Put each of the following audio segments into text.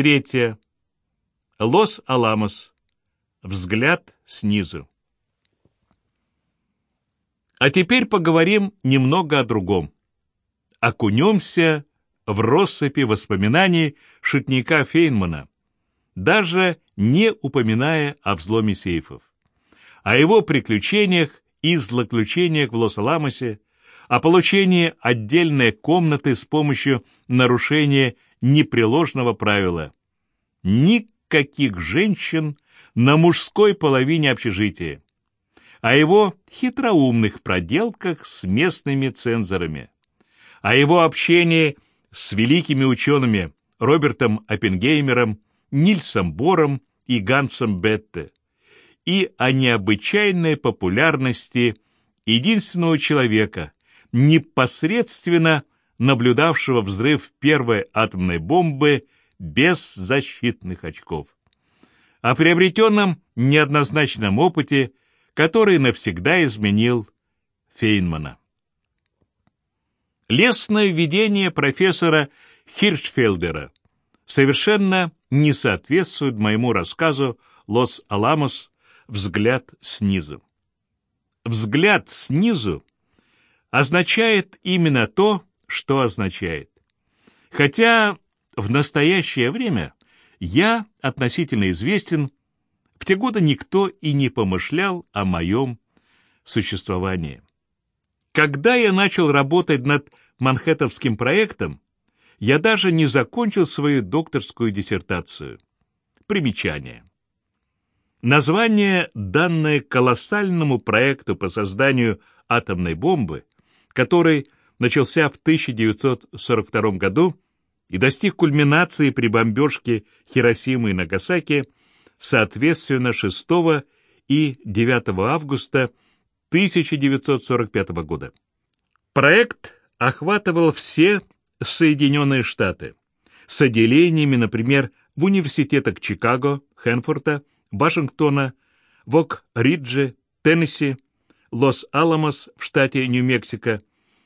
Третье. Лос-Аламос. Взгляд снизу. А теперь поговорим немного о другом. Окунемся в россыпи воспоминаний шутника Фейнмана, даже не упоминая о взломе сейфов, о его приключениях и злоключениях в Лос-Аламосе, о получении отдельной комнаты с помощью нарушения непреложного правила. Никаких женщин на мужской половине общежития, о его хитроумных проделках с местными цензорами, о его общении с великими учеными Робертом Оппенгеймером, Нильсом Бором и Гансом Бетте, и о необычайной популярности единственного человека, непосредственно наблюдавшего взрыв первой атомной бомбы без защитных очков. О приобретенном неоднозначном опыте, который навсегда изменил Фейнмана. Лесное видение профессора Хиршфелдера совершенно не соответствует моему рассказу «Лос-Аламос. Взгляд снизу». Взгляд снизу означает именно то, что означает. Хотя в настоящее время я относительно известен, в те годы никто и не помышлял о моем существовании. Когда я начал работать над Манхэттовским проектом, я даже не закончил свою докторскую диссертацию. Примечание. Название, данное колоссальному проекту по созданию атомной бомбы, который начался в 1942 году и достиг кульминации при бомбежке Хиросимы и Нагасаки, соответственно, 6 и 9 августа 1945 года. Проект охватывал все Соединенные Штаты с отделениями, например, в университетах Чикаго, Хэнфорда, Вашингтона, в Ок-Ридже, Теннесси, Лос-Аламос в штате Нью-Мексико,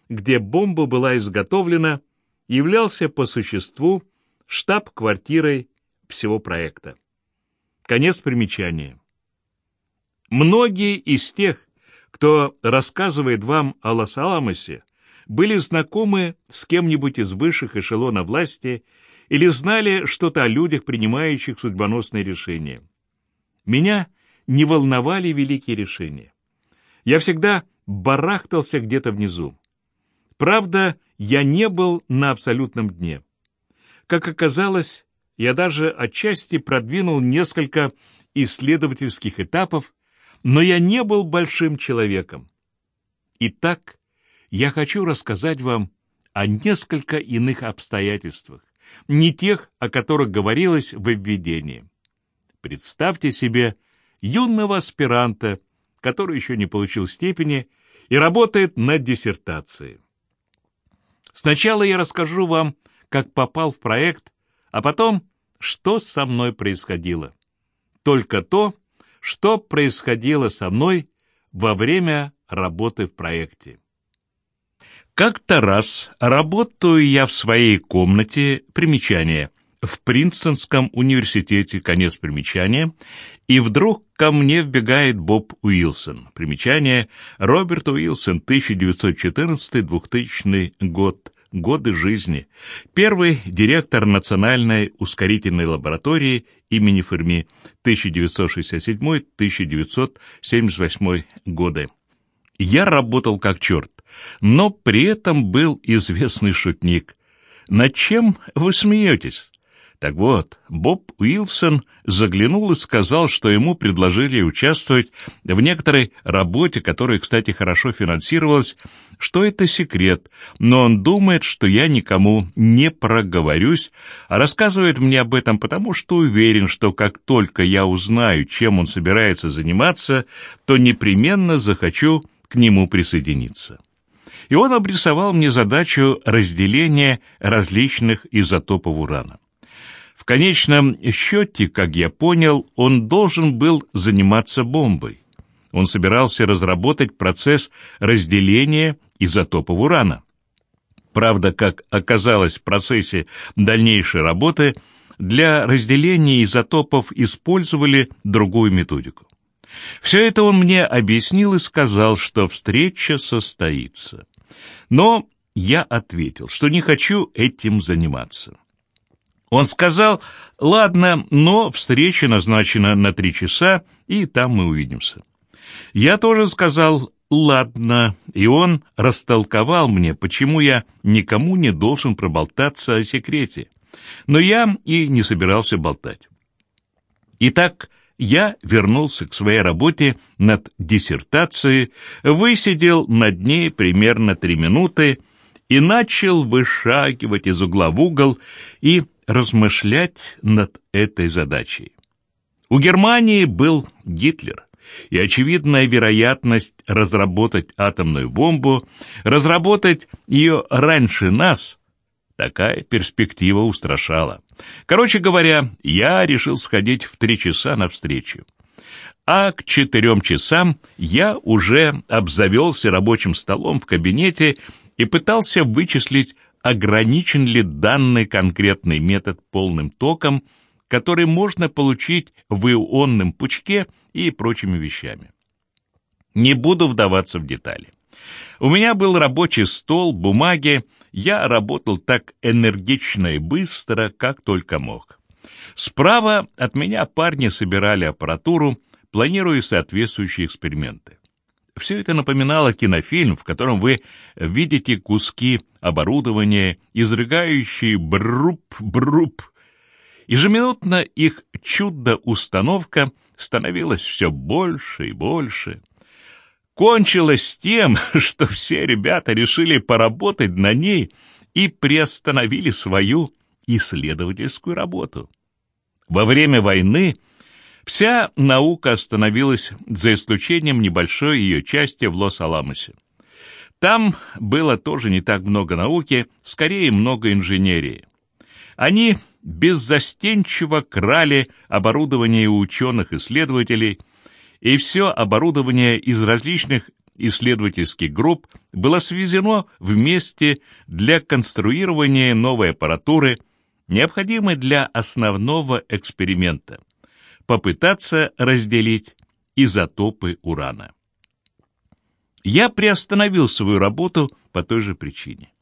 где бомба была изготовлена, являлся по существу штаб-квартирой всего проекта. Конец примечания. Многие из тех, кто рассказывает вам о Лос-Аламосе, были знакомы с кем-нибудь из высших эшелонов власти или знали что-то о людях, принимающих судьбоносные решения. Меня не волновали великие решения. Я всегда барахтался где-то внизу. Правда, я не был на абсолютном дне. Как оказалось, я даже отчасти продвинул несколько исследовательских этапов, но я не был большим человеком. Итак, я хочу рассказать вам о несколько иных обстоятельствах, не тех, о которых говорилось в введении. Представьте себе юного аспиранта, который еще не получил степени и работает над диссертацией. Сначала я расскажу вам, как попал в проект, а потом, что со мной происходило. Только то, что происходило со мной во время работы в проекте. Как-то раз работаю я в своей комнате, примечание, в Принстонском университете, конец примечания, и вдруг ко мне вбегает Боб Уилсон, примечание, Роберт Уилсон, 1914-2000 год, годы жизни, первый директор Национальной ускорительной лаборатории имени Ферми 1967-1978 годы. Я работал как черт, но при этом был известный шутник. Над чем вы смеетесь? Так вот, Боб Уилсон заглянул и сказал, что ему предложили участвовать в некоторой работе, которая, кстати, хорошо финансировалась, что это секрет, но он думает, что я никому не проговорюсь, а рассказывает мне об этом потому, что уверен, что как только я узнаю, чем он собирается заниматься, то непременно захочу к нему присоединиться. И он обрисовал мне задачу разделения различных изотопов урана. В конечном счете, как я понял, он должен был заниматься бомбой. Он собирался разработать процесс разделения изотопов урана. Правда, как оказалось в процессе дальнейшей работы, для разделения изотопов использовали другую методику. Все это он мне объяснил и сказал, что встреча состоится. Но я ответил, что не хочу этим заниматься. Он сказал, ладно, но встреча назначена на три часа, и там мы увидимся. Я тоже сказал, ладно, и он растолковал мне, почему я никому не должен проболтаться о секрете. Но я и не собирался болтать. Итак, я вернулся к своей работе над диссертацией, высидел над ней примерно три минуты и начал вышагивать из угла в угол и размышлять над этой задачей. У Германии был Гитлер, и очевидная вероятность разработать атомную бомбу, разработать ее раньше нас, такая перспектива устрашала. Короче говоря, я решил сходить в три часа навстречу. А к четырем часам я уже обзавелся рабочим столом в кабинете и пытался вычислить, ограничен ли данный конкретный метод полным током, который можно получить в ионном пучке и прочими вещами. Не буду вдаваться в детали. У меня был рабочий стол, бумаги, я работал так энергично и быстро, как только мог. Справа от меня парни собирали аппаратуру, планируя соответствующие эксперименты. Все это напоминало кинофильм, в котором вы видите куски оборудования, изрыгающие бруп-бруп. Ежеминутно их чудо-установка становилась все больше и больше — кончилось тем, что все ребята решили поработать на ней и приостановили свою исследовательскую работу. Во время войны вся наука остановилась за исключением небольшой ее части в Лос-Аламосе. Там было тоже не так много науки, скорее много инженерии. Они беззастенчиво крали оборудование у ученых-исследователей – и все оборудование из различных исследовательских групп было свезено вместе для конструирования новой аппаратуры, необходимой для основного эксперимента – попытаться разделить изотопы урана. Я приостановил свою работу по той же причине.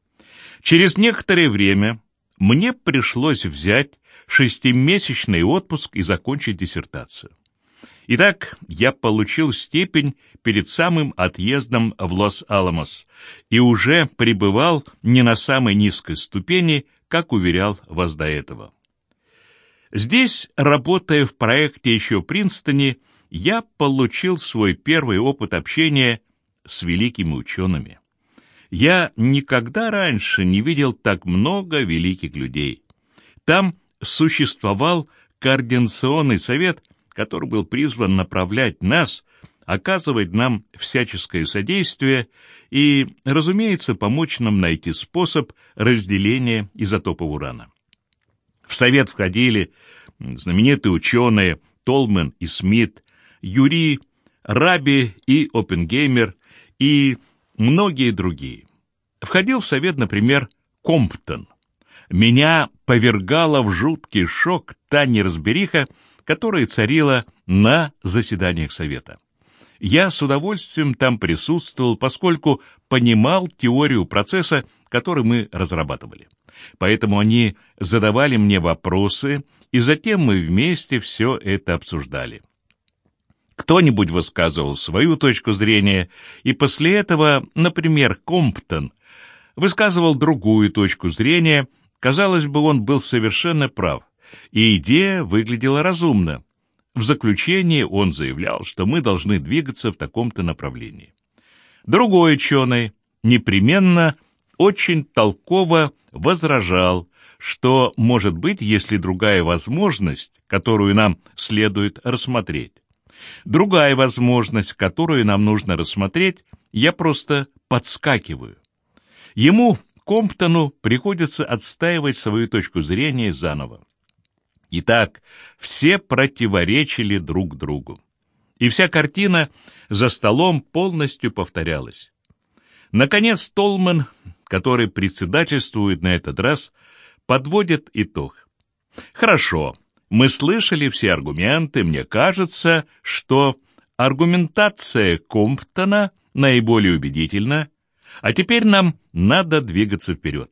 Через некоторое время мне пришлось взять шестимесячный отпуск и закончить диссертацию. Итак, я получил степень перед самым отъездом в Лос-Аламос и уже пребывал не на самой низкой ступени, как уверял вас до этого. Здесь, работая в проекте еще в Принстоне, я получил свой первый опыт общения с великими учеными. Я никогда раньше не видел так много великих людей. Там существовал координационный совет, который был призван направлять нас, оказывать нам всяческое содействие и, разумеется, помочь нам найти способ разделения изотопов урана. В совет входили знаменитые ученые Толмен и Смит, Юри, Раби и Оппенгеймер и многие другие. Входил в совет, например, Комптон. Меня повергала в жуткий шок та неразбериха, которая царила на заседаниях Совета. Я с удовольствием там присутствовал, поскольку понимал теорию процесса, который мы разрабатывали. Поэтому они задавали мне вопросы, и затем мы вместе все это обсуждали. Кто-нибудь высказывал свою точку зрения, и после этого, например, Комптон высказывал другую точку зрения, казалось бы, он был совершенно прав и идея выглядела разумно. В заключение он заявлял, что мы должны двигаться в таком-то направлении. Другой ученый непременно очень толково возражал, что может быть, если другая возможность, которую нам следует рассмотреть. Другая возможность, которую нам нужно рассмотреть, я просто подскакиваю. Ему, Комптону, приходится отстаивать свою точку зрения заново. Итак, все противоречили друг другу. И вся картина за столом полностью повторялась. Наконец Толман, который председательствует на этот раз, подводит итог. Хорошо, мы слышали все аргументы, мне кажется, что аргументация Комптона наиболее убедительна, а теперь нам надо двигаться вперед.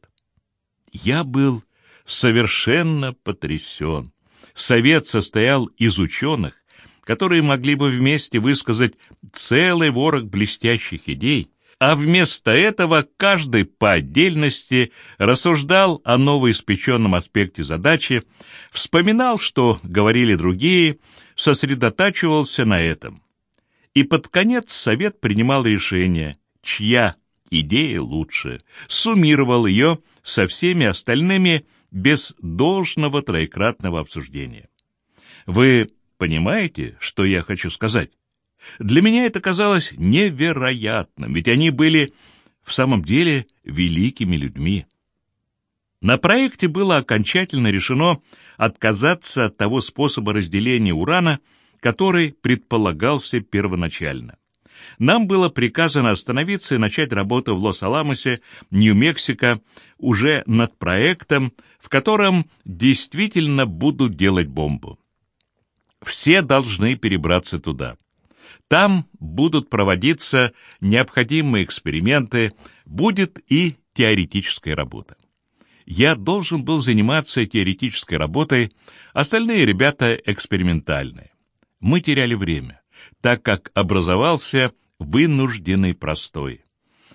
Я был совершенно потрясен. Совет состоял из ученых, которые могли бы вместе высказать целый ворог блестящих идей, а вместо этого каждый по отдельности рассуждал о новоиспеченном аспекте задачи, вспоминал, что говорили другие, сосредотачивался на этом. И под конец совет принимал решение, чья идея лучше, суммировал ее со всеми остальными без должного троекратного обсуждения. Вы понимаете, что я хочу сказать? Для меня это казалось невероятным, ведь они были в самом деле великими людьми. На проекте было окончательно решено отказаться от того способа разделения урана, который предполагался первоначально. Нам было приказано остановиться и начать работу в Лос-Аламосе, Нью-Мексико, уже над проектом, в котором действительно будут делать бомбу. Все должны перебраться туда. Там будут проводиться необходимые эксперименты, будет и теоретическая работа. Я должен был заниматься теоретической работой, остальные ребята экспериментальные. Мы теряли время, так как образовался вынужденный простой.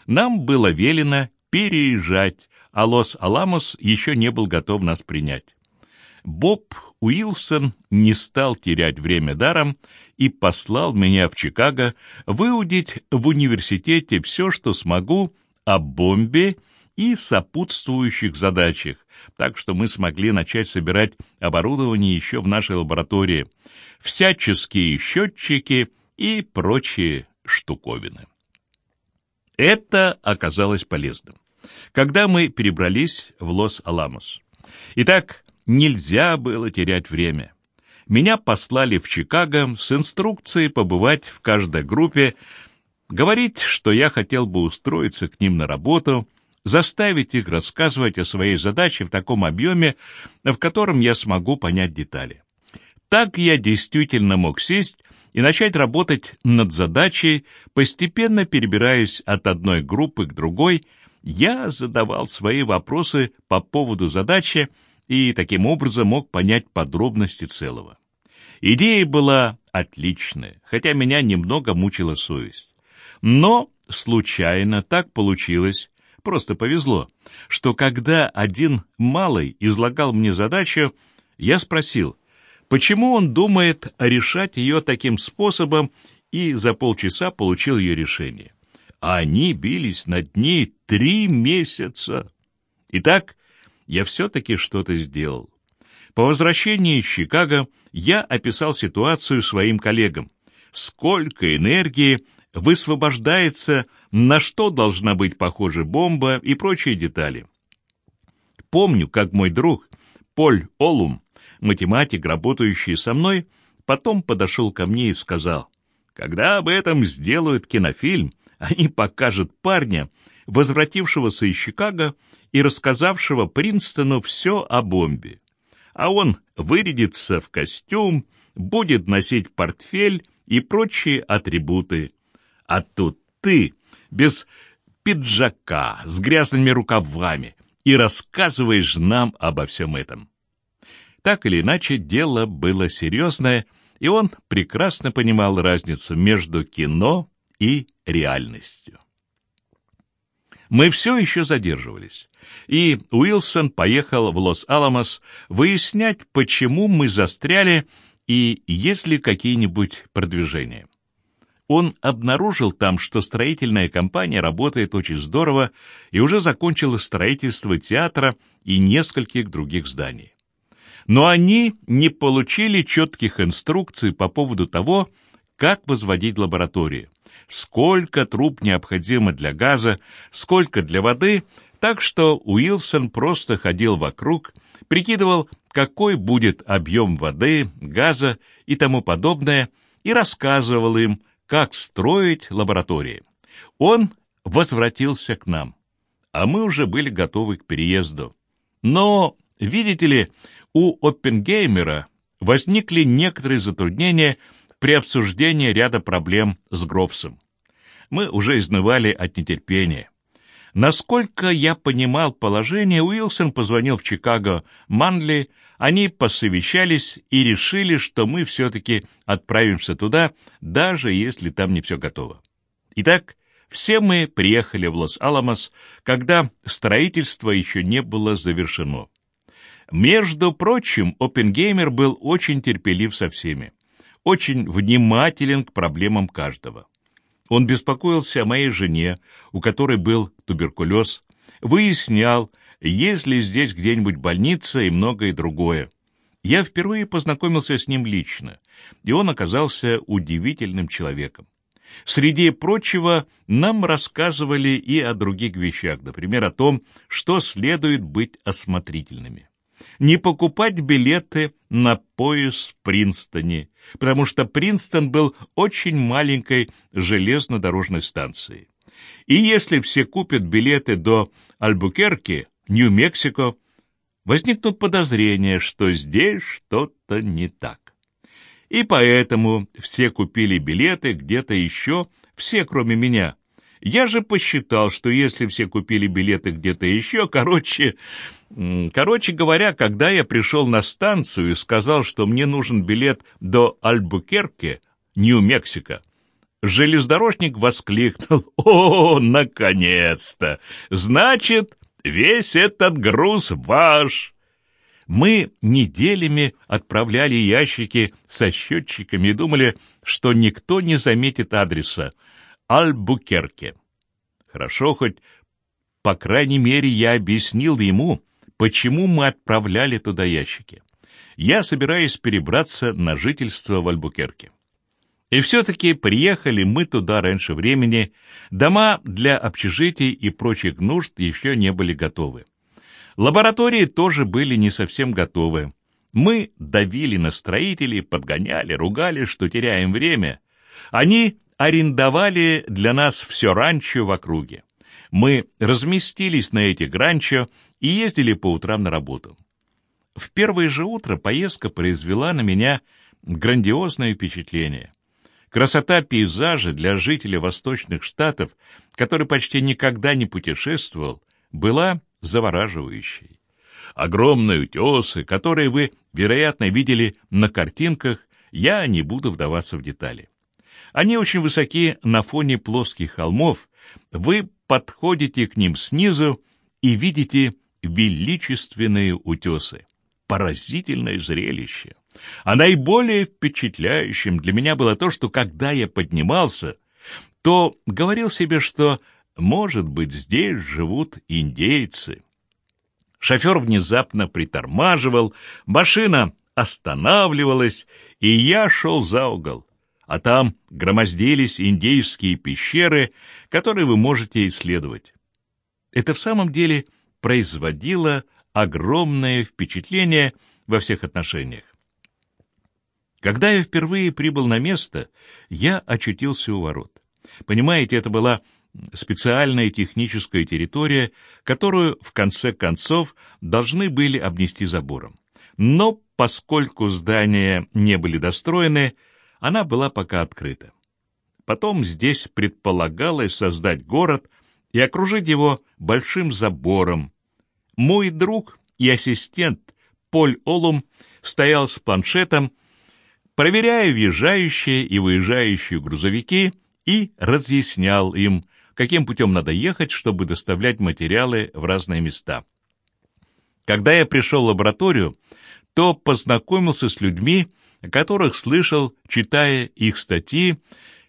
Нам было велено переезжать, а Лос-Аламос еще не был готов нас принять. Боб Уилсон не стал терять время даром и послал меня в Чикаго выудить в университете все, что смогу о бомбе и сопутствующих задачах, так что мы смогли начать собирать оборудование еще в нашей лаборатории, всяческие счетчики и прочие штуковины. Это оказалось полезным, когда мы перебрались в Лос-Аламос. Итак, Нельзя было терять время. Меня послали в Чикаго с инструкцией побывать в каждой группе, говорить, что я хотел бы устроиться к ним на работу, заставить их рассказывать о своей задаче в таком объеме, в котором я смогу понять детали. Так я действительно мог сесть и начать работать над задачей, постепенно перебираясь от одной группы к другой, я задавал свои вопросы по поводу задачи, и таким образом мог понять подробности целого. Идея была отличная, хотя меня немного мучила совесть. Но случайно так получилось, просто повезло, что когда один малый излагал мне задачу, я спросил, почему он думает решать ее таким способом, и за полчаса получил ее решение. Они бились над ней три месяца. Итак, я все-таки что-то сделал. По возвращении из Чикаго я описал ситуацию своим коллегам. Сколько энергии высвобождается, на что должна быть похожа бомба и прочие детали. Помню, как мой друг Поль Олум, математик, работающий со мной, потом подошел ко мне и сказал, «Когда об этом сделают кинофильм, они покажут парня, возвратившегося из Чикаго и рассказавшего Принстону все о бомбе. А он вырядится в костюм, будет носить портфель и прочие атрибуты. А тут ты, без пиджака, с грязными рукавами, и рассказываешь нам обо всем этом. Так или иначе, дело было серьезное, и он прекрасно понимал разницу между кино и реальностью. Мы все еще задерживались, и Уилсон поехал в Лос-Аламос выяснять, почему мы застряли и есть ли какие-нибудь продвижения. Он обнаружил там, что строительная компания работает очень здорово и уже закончила строительство театра и нескольких других зданий. Но они не получили четких инструкций по поводу того, как возводить лаборатории сколько труб необходимо для газа, сколько для воды, так что Уилсон просто ходил вокруг, прикидывал, какой будет объем воды, газа и тому подобное, и рассказывал им, как строить лаборатории. Он возвратился к нам, а мы уже были готовы к переезду. Но Видите ли, у Оппенгеймера возникли некоторые затруднения при обсуждении ряда проблем с Грофсом. Мы уже изнывали от нетерпения. Насколько я понимал положение, Уилсон позвонил в Чикаго Манли, они посовещались и решили, что мы все-таки отправимся туда, даже если там не все готово. Итак, все мы приехали в Лос-Аламос, когда строительство еще не было завершено. Между прочим, Опенгеймер был очень терпелив со всеми, очень внимателен к проблемам каждого. Он беспокоился о моей жене, у которой был туберкулез, выяснял, есть ли здесь где-нибудь больница и многое другое. Я впервые познакомился с ним лично, и он оказался удивительным человеком. Среди прочего, нам рассказывали и о других вещах, например, о том, что следует быть осмотрительными не покупать билеты на поезд в Принстоне, потому что Принстон был очень маленькой железнодорожной станцией. И если все купят билеты до Альбукерки, Нью-Мексико, возникнут подозрения, что здесь что-то не так. И поэтому все купили билеты где-то еще, все кроме меня, я же посчитал, что если все купили билеты где-то еще, короче... Короче говоря, когда я пришел на станцию и сказал, что мне нужен билет до Альбукерке, Нью-Мексико, железнодорожник воскликнул «О, наконец-то! Значит, весь этот груз ваш!» Мы неделями отправляли ящики со счетчиками и думали, что никто не заметит адреса, Альбукерке. Хорошо, хоть, по крайней мере, я объяснил ему, почему мы отправляли туда ящики. Я собираюсь перебраться на жительство в Альбукерке. И все-таки приехали мы туда раньше времени, дома для общежитий и прочих нужд еще не были готовы. Лаборатории тоже были не совсем готовы. Мы давили на строителей, подгоняли, ругали, что теряем время. Они арендовали для нас все ранчо в округе. Мы разместились на этих ранчо и ездили по утрам на работу. В первое же утро поездка произвела на меня грандиозное впечатление. Красота пейзажа для жителя восточных штатов, который почти никогда не путешествовал, была завораживающей. Огромные утесы, которые вы, вероятно, видели на картинках, я не буду вдаваться в детали. Они очень высоки на фоне плоских холмов. Вы подходите к ним снизу и видите величественные утесы. Поразительное зрелище. А наиболее впечатляющим для меня было то, что когда я поднимался, то говорил себе, что, может быть, здесь живут индейцы. Шофер внезапно притормаживал, машина останавливалась, и я шел за угол а там громоздились индейские пещеры, которые вы можете исследовать. Это в самом деле производило огромное впечатление во всех отношениях. Когда я впервые прибыл на место, я очутился у ворот. Понимаете, это была специальная техническая территория, которую, в конце концов, должны были обнести забором. Но поскольку здания не были достроены, она была пока открыта. Потом здесь предполагалось создать город и окружить его большим забором. Мой друг и ассистент Поль Олум стоял с планшетом, проверяя въезжающие и выезжающие грузовики и разъяснял им, каким путем надо ехать, чтобы доставлять материалы в разные места. Когда я пришел в лабораторию, то познакомился с людьми, о которых слышал, читая их статьи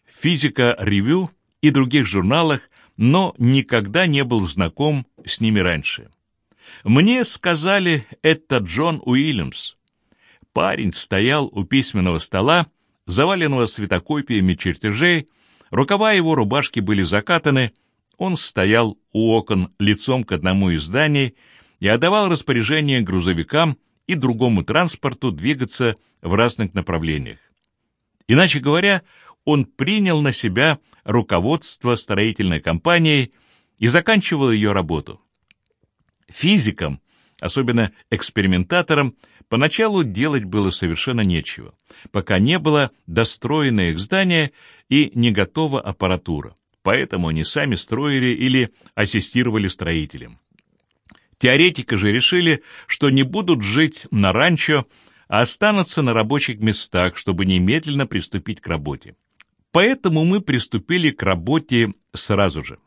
«Физика Ревю» и других журналах, но никогда не был знаком с ними раньше. Мне сказали, это Джон Уильямс. Парень стоял у письменного стола, заваленного светокопиями чертежей, рукава его рубашки были закатаны, он стоял у окон лицом к одному из зданий и отдавал распоряжение грузовикам и другому транспорту двигаться в разных направлениях. Иначе говоря, он принял на себя руководство строительной компанией и заканчивал ее работу. Физикам особенно экспериментаторам, поначалу делать было совершенно нечего, пока не было достроено их здание и не готова аппаратура. Поэтому они сами строили или ассистировали строителям. Теоретики же решили, что не будут жить на ранчо, останутся на рабочих местах, чтобы немедленно приступить к работе. Поэтому мы приступили к работе сразу же.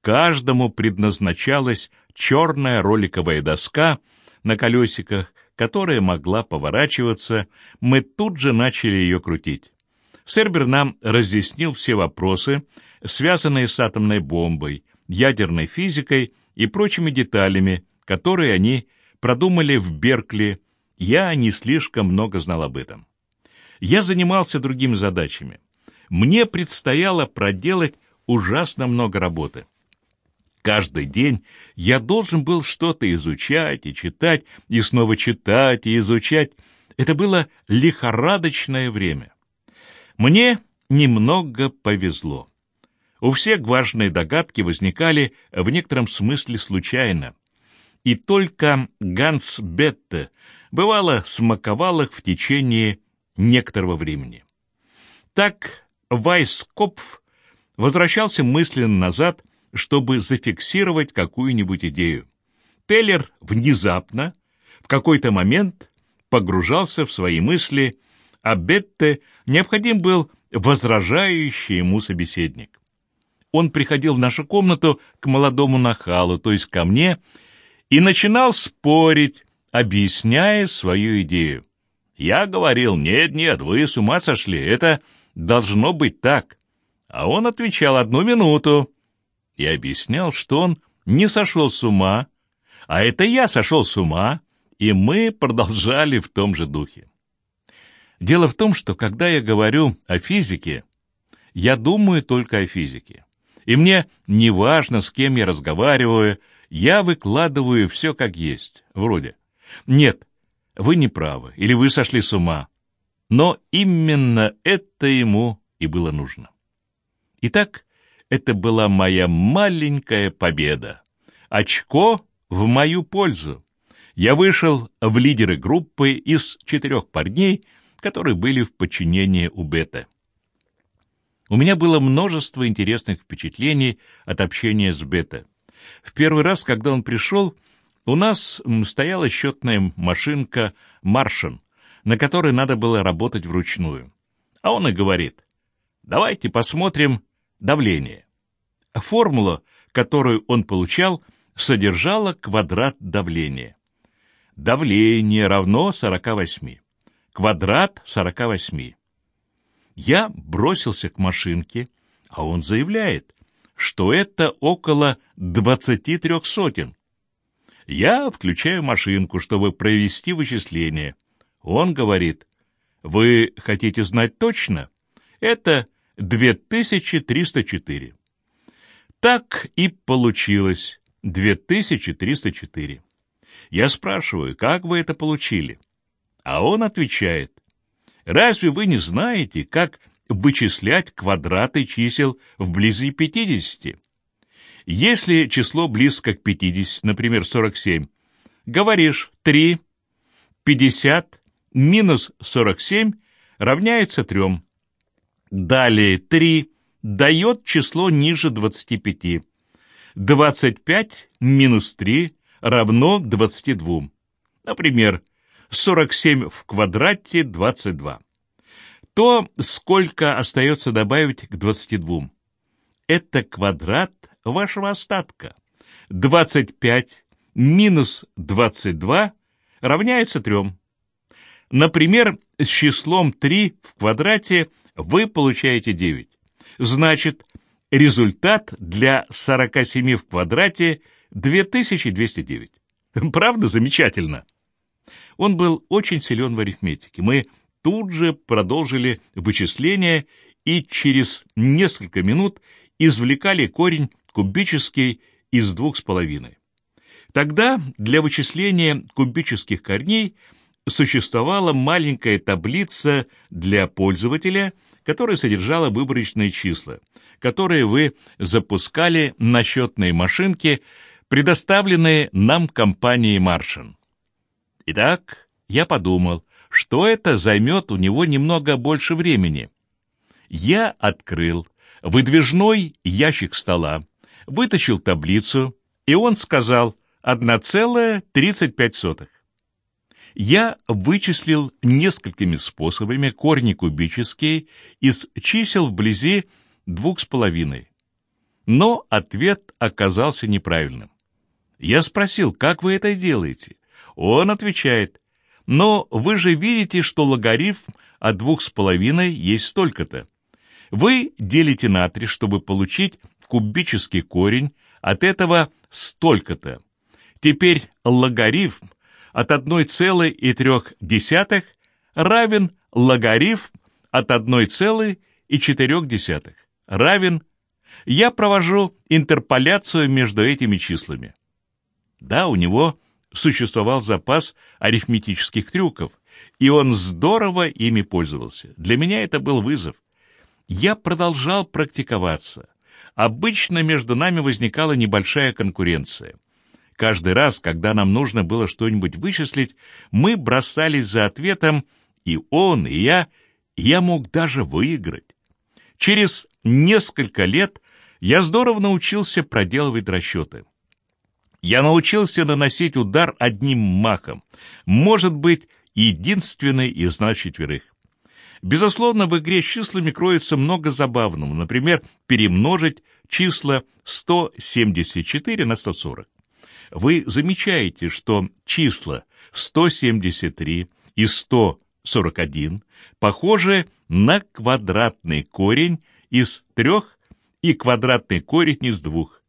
Каждому предназначалась черная роликовая доска на колесиках, которая могла поворачиваться, мы тут же начали ее крутить. Сербер нам разъяснил все вопросы, связанные с атомной бомбой, ядерной физикой и прочими деталями, которые они продумали в Беркли. Я не слишком много знал об этом. Я занимался другими задачами. Мне предстояло проделать ужасно много работы. Каждый день я должен был что-то изучать и читать, и снова читать и изучать. Это было лихорадочное время. Мне немного повезло. У всех важные догадки возникали в некотором смысле случайно. И только Ганс Бетте бывало смаковал их в течение некоторого времени. Так Вайскопф возвращался мысленно назад чтобы зафиксировать какую-нибудь идею. Теллер внезапно, в какой-то момент, погружался в свои мысли, а Бетте необходим был возражающий ему собеседник. Он приходил в нашу комнату к молодому нахалу, то есть ко мне, и начинал спорить, объясняя свою идею. Я говорил, нет, нет, вы с ума сошли, это должно быть так. А он отвечал, одну минуту и объяснял, что он не сошел с ума, а это я сошел с ума, и мы продолжали в том же духе. Дело в том, что когда я говорю о физике, я думаю только о физике. И мне не важно, с кем я разговариваю, я выкладываю все как есть, вроде. Нет, вы не правы, или вы сошли с ума. Но именно это ему и было нужно. Итак, это была моя маленькая победа. Очко в мою пользу. Я вышел в лидеры группы из четырех парней, которые были в подчинении у Бета. У меня было множество интересных впечатлений от общения с Бета. В первый раз, когда он пришел, у нас стояла счетная машинка «Маршин», на которой надо было работать вручную. А он и говорит, давайте посмотрим, давление. Формула, которую он получал, содержала квадрат давления. Давление равно 48. Квадрат 48. Я бросился к машинке, а он заявляет, что это около 23 сотен. Я включаю машинку, чтобы провести вычисление. Он говорит, вы хотите знать точно? Это 2304. Так и получилось 2304. Я спрашиваю, как вы это получили? А он отвечает, разве вы не знаете, как вычислять квадраты чисел вблизи 50? Если число близко к 50, например, 47, говоришь 3, 50 минус 47 равняется 3. Далее 3 дает число ниже 25. 25 минус 3 равно 22. Например, 47 в квадрате 22. То, сколько остается добавить к 22. Это квадрат вашего остатка. 25 минус 22 равняется 3. Например, с числом 3 в квадрате вы получаете 9. Значит, результат для 47 в квадрате 2209. Правда замечательно? Он был очень силен в арифметике. Мы тут же продолжили вычисление и через несколько минут извлекали корень кубический из двух с половиной. Тогда для вычисления кубических корней существовала маленькая таблица для пользователя – которая содержала выборочные числа, которые вы запускали на счетной машинке, предоставленные нам компанией «Маршин». Итак, я подумал, что это займет у него немного больше времени. Я открыл выдвижной ящик стола, вытащил таблицу, и он сказал 1,35. Я вычислил несколькими способами корни кубические из чисел вблизи двух с половиной. Но ответ оказался неправильным. Я спросил, как вы это делаете? Он отвечает, но вы же видите, что логарифм от двух с половиной есть столько-то. Вы делите на три, чтобы получить кубический корень от этого столько-то. Теперь логарифм от 1,3 равен логарифм от 1,4 равен я провожу интерполяцию между этими числами. Да, у него существовал запас арифметических трюков, и он здорово ими пользовался. Для меня это был вызов. Я продолжал практиковаться. Обычно между нами возникала небольшая конкуренция. Каждый раз, когда нам нужно было что-нибудь вычислить, мы бросались за ответом, и он, и я, я мог даже выиграть. Через несколько лет я здорово научился проделывать расчеты. Я научился наносить удар одним махом, может быть, единственный из нас четверых. Безусловно, в игре с числами кроется много забавного, например, перемножить числа 174 на 140. Вы замечаете, что числа 173 и 141 похожи на квадратный корень из трех и квадратный корень из двух,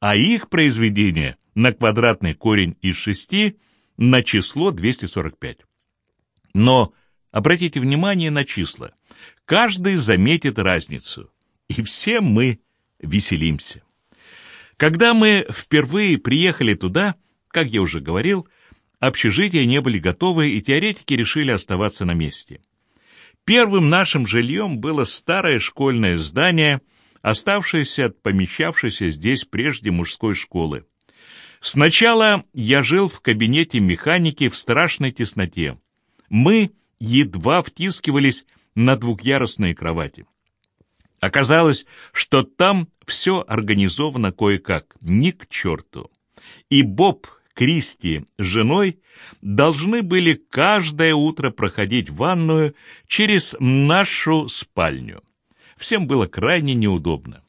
а их произведение на квадратный корень из шести на число 245. Но обратите внимание на числа. Каждый заметит разницу, и все мы веселимся. Когда мы впервые приехали туда, как я уже говорил, общежития не были готовы, и теоретики решили оставаться на месте. Первым нашим жильем было старое школьное здание, оставшееся от помещавшейся здесь прежде мужской школы. Сначала я жил в кабинете механики в страшной тесноте. Мы едва втискивались на двухъярусные кровати. Оказалось, что там все организовано кое-как, ни к черту. И Боб Кристи с женой должны были каждое утро проходить ванную через нашу спальню. Всем было крайне неудобно.